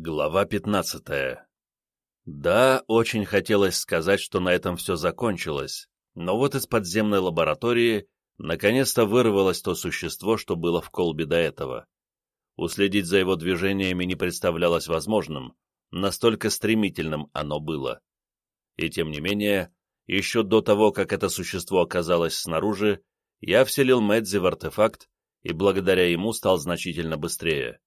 Глава 15 Да, очень хотелось сказать, что на этом все закончилось, но вот из подземной лаборатории наконец-то вырвалось то существо, что было в колбе до этого. Уследить за его движениями не представлялось возможным, настолько стремительным оно было. И тем не менее, еще до того, как это существо оказалось снаружи, я вселил Мэдзи в артефакт и благодаря ему стал значительно быстрее.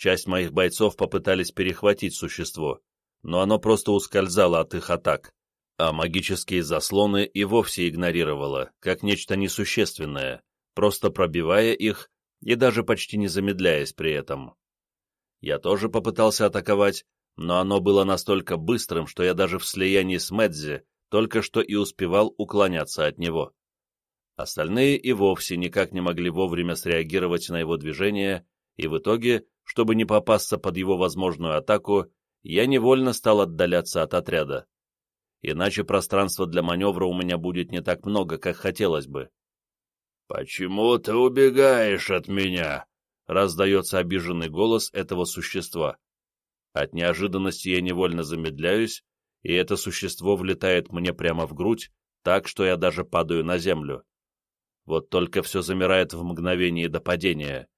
Часть моих бойцов попытались перехватить существо, но оно просто ускользало от их атак, а магические заслоны и вовсе игнорировало, как нечто несущественное, просто пробивая их и даже почти не замедляясь при этом. Я тоже попытался атаковать, но оно было настолько быстрым, что я даже в слиянии с Медзи только что и успевал уклоняться от него. Остальные и вовсе никак не могли вовремя среагировать на его движение, и в итоге чтобы не попасться под его возможную атаку, я невольно стал отдаляться от отряда. Иначе пространства для маневра у меня будет не так много, как хотелось бы. «Почему ты убегаешь от меня?» — раздается обиженный голос этого существа. От неожиданности я невольно замедляюсь, и это существо влетает мне прямо в грудь, так что я даже падаю на землю. Вот только все замирает в мгновении до падения,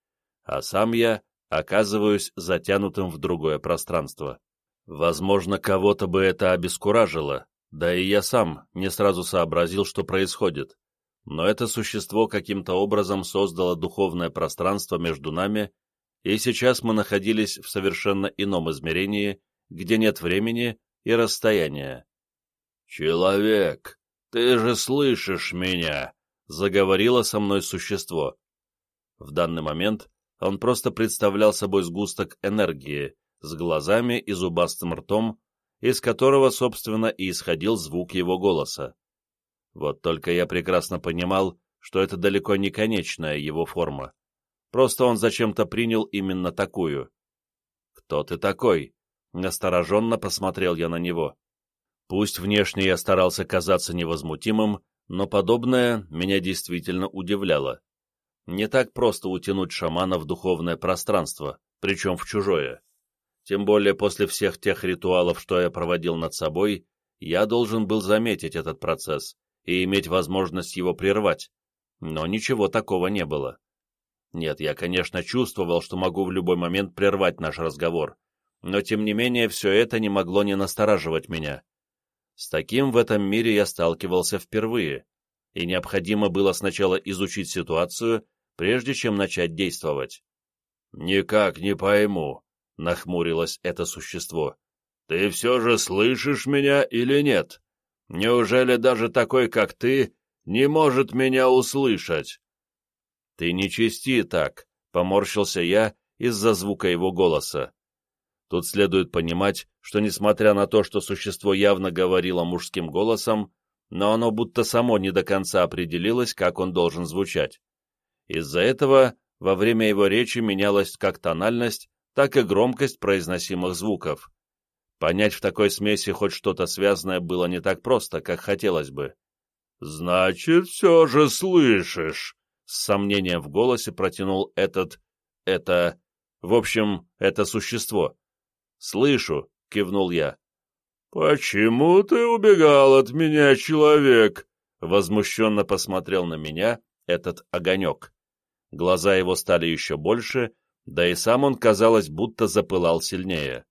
а сам я оказываюсь затянутым в другое пространство. Возможно, кого-то бы это обескуражило, да и я сам не сразу сообразил, что происходит. Но это существо каким-то образом создало духовное пространство между нами, и сейчас мы находились в совершенно ином измерении, где нет времени и расстояния. «Человек, ты же слышишь меня!» — заговорило со мной существо. В данный момент он просто представлял собой сгусток энергии, с глазами и зубастым ртом, из которого, собственно, и исходил звук его голоса. Вот только я прекрасно понимал, что это далеко не конечная его форма. Просто он зачем-то принял именно такую. «Кто ты такой?» — настороженно посмотрел я на него. Пусть внешне я старался казаться невозмутимым, но подобное меня действительно удивляло. Не так просто утянуть шамана в духовное пространство, причем в чужое. Тем более после всех тех ритуалов, что я проводил над собой, я должен был заметить этот процесс и иметь возможность его прервать. Но ничего такого не было. Нет, я, конечно, чувствовал, что могу в любой момент прервать наш разговор, но тем не менее все это не могло не настораживать меня. С таким в этом мире я сталкивался впервые, и необходимо было сначала изучить ситуацию прежде чем начать действовать. «Никак не пойму», — нахмурилось это существо. «Ты все же слышишь меня или нет? Неужели даже такой, как ты, не может меня услышать?» «Ты не чисти так», — поморщился я из-за звука его голоса. Тут следует понимать, что несмотря на то, что существо явно говорило мужским голосом, но оно будто само не до конца определилось, как он должен звучать. Из-за этого во время его речи менялась как тональность, так и громкость произносимых звуков. Понять в такой смеси хоть что-то связанное было не так просто, как хотелось бы. «Значит, все же слышишь!» С сомнением в голосе протянул этот... это... в общем, это существо. «Слышу», — кивнул я. «Почему ты убегал от меня, человек?» Возмущенно посмотрел на меня этот огонек. Глаза его стали еще больше, да и сам он, казалось, будто запылал сильнее.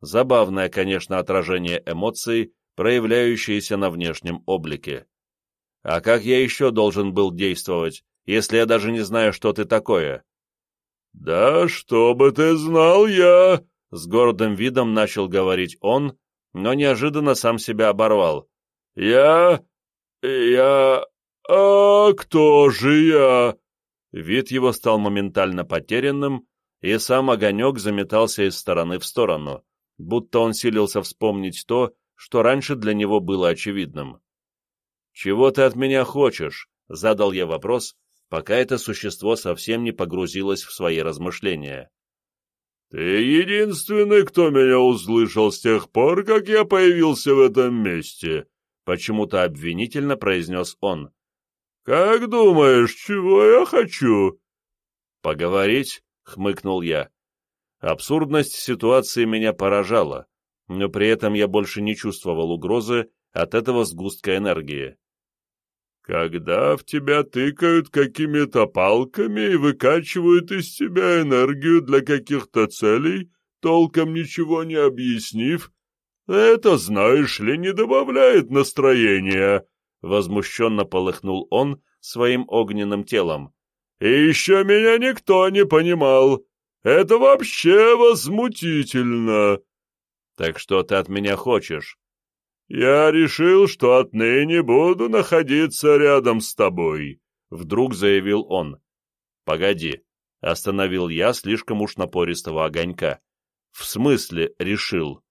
Забавное, конечно, отражение эмоций, проявляющиеся на внешнем облике. А как я еще должен был действовать, если я даже не знаю, что ты такое? «Да что бы ты знал я!» — с гордым видом начал говорить он, но неожиданно сам себя оборвал. «Я... я... «А кто же я?» Вид его стал моментально потерянным, и сам огонек заметался из стороны в сторону, будто он силился вспомнить то, что раньше для него было очевидным. «Чего ты от меня хочешь?» — задал я вопрос, пока это существо совсем не погрузилось в свои размышления. «Ты единственный, кто меня услышал с тех пор, как я появился в этом месте», — почему-то обвинительно произнес он. «Как думаешь, чего я хочу?» «Поговорить?» — хмыкнул я. Абсурдность ситуации меня поражала, но при этом я больше не чувствовал угрозы от этого сгустка энергии. Когда в тебя тыкают какими-то палками и выкачивают из тебя энергию для каких-то целей, толком ничего не объяснив, это, знаешь ли, не добавляет настроения, — возмущенно полыхнул он своим огненным телом. И еще меня никто не понимал. Это вообще возмутительно. Так что ты от меня хочешь? «Я решил, что отныне буду находиться рядом с тобой», — вдруг заявил он. «Погоди», — остановил я слишком уж напористого огонька. «В смысле решил?»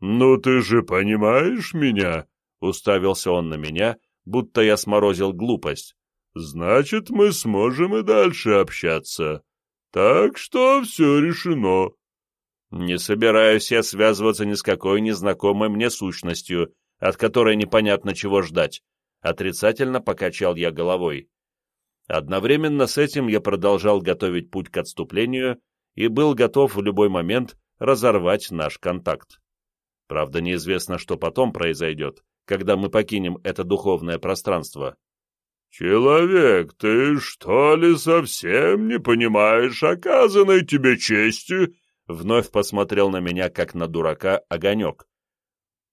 «Ну ты же понимаешь меня?» — уставился он на меня, будто я сморозил глупость. «Значит, мы сможем и дальше общаться. Так что все решено». Не собираюсь я связываться ни с какой незнакомой мне сущностью, от которой непонятно чего ждать. Отрицательно покачал я головой. Одновременно с этим я продолжал готовить путь к отступлению и был готов в любой момент разорвать наш контакт. Правда, неизвестно, что потом произойдет, когда мы покинем это духовное пространство. «Человек, ты что ли совсем не понимаешь оказанной тебе честью Вновь посмотрел на меня, как на дурака, огонек.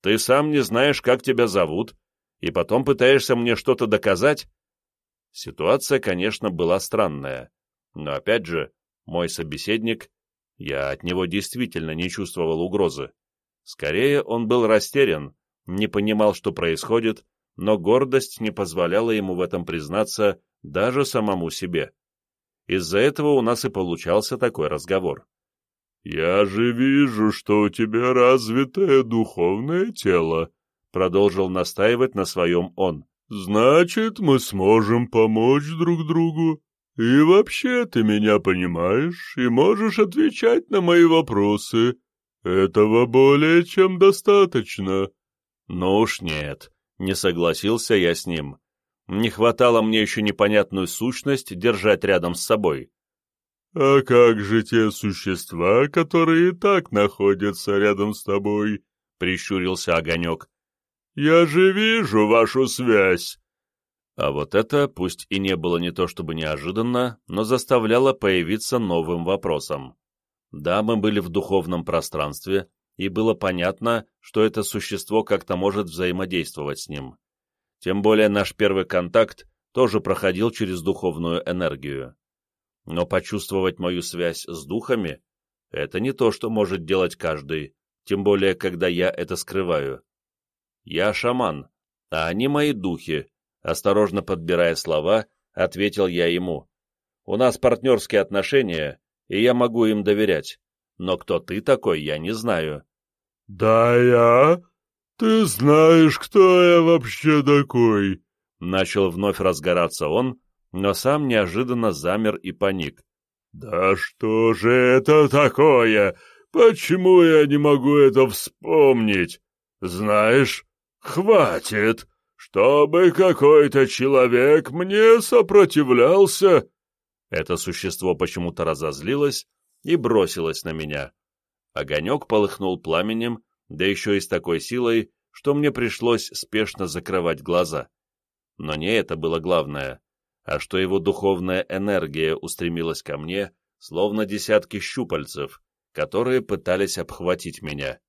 «Ты сам не знаешь, как тебя зовут, и потом пытаешься мне что-то доказать?» Ситуация, конечно, была странная, но опять же, мой собеседник, я от него действительно не чувствовал угрозы. Скорее, он был растерян, не понимал, что происходит, но гордость не позволяла ему в этом признаться даже самому себе. Из-за этого у нас и получался такой разговор. «Я же вижу, что у тебя развитое духовное тело», — продолжил настаивать на своем он. «Значит, мы сможем помочь друг другу. И вообще ты меня понимаешь и можешь отвечать на мои вопросы. Этого более чем достаточно». «Ну уж нет», — не согласился я с ним. Не хватало мне еще непонятную сущность держать рядом с собой. «А как же те существа, которые и так находятся рядом с тобой?» — прищурился Огонек. «Я же вижу вашу связь!» А вот это, пусть и не было не то чтобы неожиданно, но заставляло появиться новым вопросом. Да, мы были в духовном пространстве, и было понятно, что это существо как-то может взаимодействовать с ним. Тем более наш первый контакт тоже проходил через духовную энергию. Но почувствовать мою связь с духами — это не то, что может делать каждый, тем более, когда я это скрываю. Я шаман, а они мои духи, осторожно подбирая слова, ответил я ему. У нас партнерские отношения, и я могу им доверять, но кто ты такой, я не знаю. «Да я? Ты знаешь, кто я вообще такой?» Начал вновь разгораться он, но сам неожиданно замер и паник. «Да что же это такое? Почему я не могу это вспомнить? Знаешь, хватит, чтобы какой-то человек мне сопротивлялся!» Это существо почему-то разозлилось и бросилось на меня. Огонек полыхнул пламенем, да еще и с такой силой, что мне пришлось спешно закрывать глаза. Но не это было главное а что его духовная энергия устремилась ко мне, словно десятки щупальцев, которые пытались обхватить меня.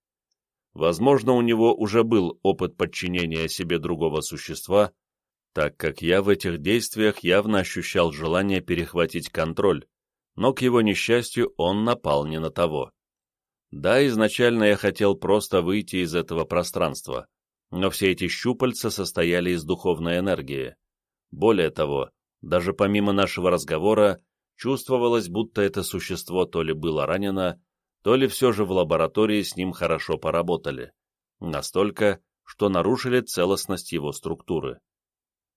Возможно, у него уже был опыт подчинения себе другого существа, так как я в этих действиях явно ощущал желание перехватить контроль, но, к его несчастью, он напал не на того. Да, изначально я хотел просто выйти из этого пространства, но все эти щупальца состояли из духовной энергии. Более того, даже помимо нашего разговора, чувствовалось, будто это существо то ли было ранено, то ли все же в лаборатории с ним хорошо поработали. Настолько, что нарушили целостность его структуры.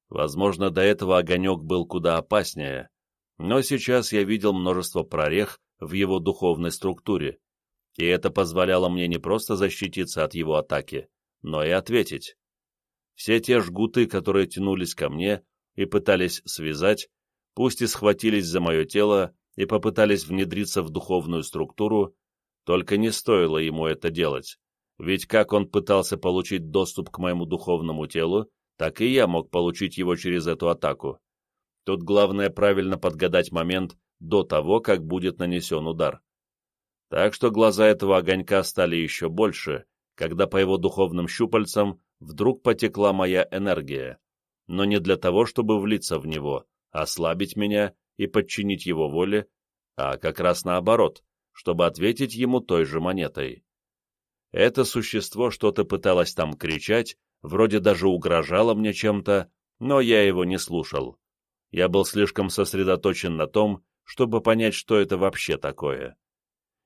Возможно, до этого огонек был куда опаснее, но сейчас я видел множество прорех в его духовной структуре, и это позволяло мне не просто защититься от его атаки, но и ответить. Все те жгуты, которые тянулись ко мне, и пытались связать, пусть и схватились за мое тело и попытались внедриться в духовную структуру, только не стоило ему это делать, ведь как он пытался получить доступ к моему духовному телу, так и я мог получить его через эту атаку. Тут главное правильно подгадать момент до того, как будет нанесен удар. Так что глаза этого огонька стали еще больше, когда по его духовным щупальцам вдруг потекла моя энергия, но не для того, чтобы влиться в него, ослабить меня и подчинить его воле, а как раз наоборот, чтобы ответить ему той же монетой. Это существо что-то пыталось там кричать, вроде даже угрожало мне чем-то, но я его не слушал. Я был слишком сосредоточен на том, чтобы понять, что это вообще такое.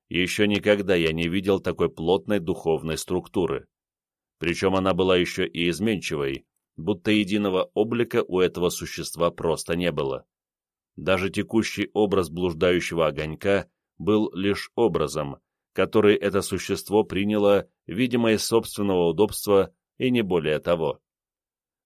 Еще никогда я не видел такой плотной духовной структуры. Причем она была еще и изменчивой, будто единого облика у этого существа просто не было. Даже текущий образ блуждающего огонька был лишь образом, который это существо приняло, видимо, из собственного удобства и не более того.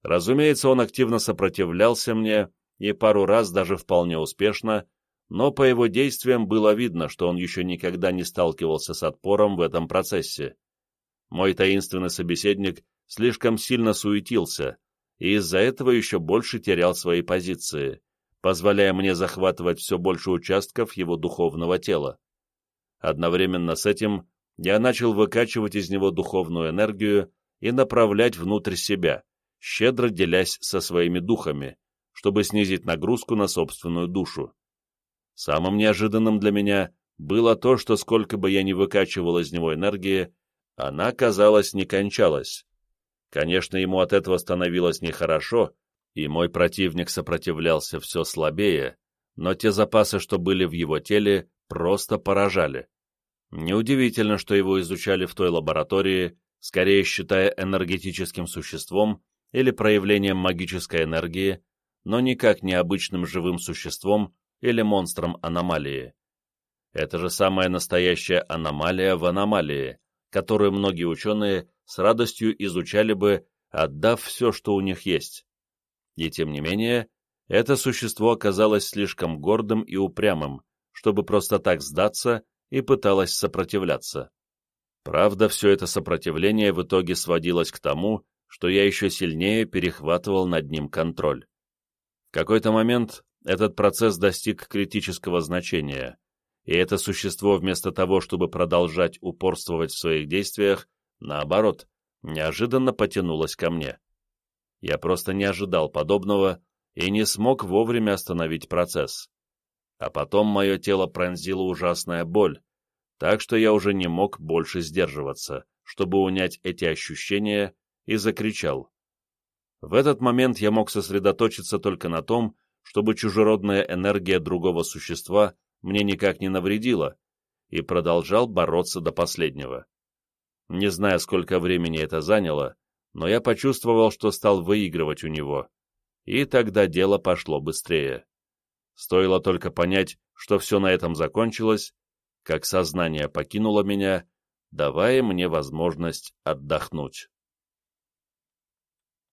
Разумеется, он активно сопротивлялся мне, и пару раз даже вполне успешно, но по его действиям было видно, что он еще никогда не сталкивался с отпором в этом процессе. Мой таинственный собеседник слишком сильно суетился, и из-за этого еще больше терял свои позиции, позволяя мне захватывать все больше участков его духовного тела. Одновременно с этим я начал выкачивать из него духовную энергию и направлять внутрь себя, щедро делясь со своими духами, чтобы снизить нагрузку на собственную душу. Самым неожиданным для меня было то, что сколько бы я ни выкачивал из него энергии, она, казалось, не кончалась. Конечно, ему от этого становилось нехорошо, и мой противник сопротивлялся все слабее, но те запасы, что были в его теле, просто поражали. Неудивительно, что его изучали в той лаборатории, скорее считая энергетическим существом или проявлением магической энергии, но никак не обычным живым существом или монстром аномалии. Это же самая настоящая аномалия в аномалии, которую многие ученые с радостью изучали бы, отдав все, что у них есть. И тем не менее, это существо оказалось слишком гордым и упрямым, чтобы просто так сдаться и пыталось сопротивляться. Правда, все это сопротивление в итоге сводилось к тому, что я еще сильнее перехватывал над ним контроль какой-то момент этот процесс достиг критического значения, и это существо вместо того, чтобы продолжать упорствовать в своих действиях, наоборот, неожиданно потянулось ко мне. Я просто не ожидал подобного и не смог вовремя остановить процесс. А потом мое тело пронзила ужасная боль, так что я уже не мог больше сдерживаться, чтобы унять эти ощущения, и закричал. В этот момент я мог сосредоточиться только на том, чтобы чужеродная энергия другого существа мне никак не навредила, и продолжал бороться до последнего. Не знаю, сколько времени это заняло, но я почувствовал, что стал выигрывать у него, и тогда дело пошло быстрее. Стоило только понять, что все на этом закончилось, как сознание покинуло меня, давая мне возможность отдохнуть.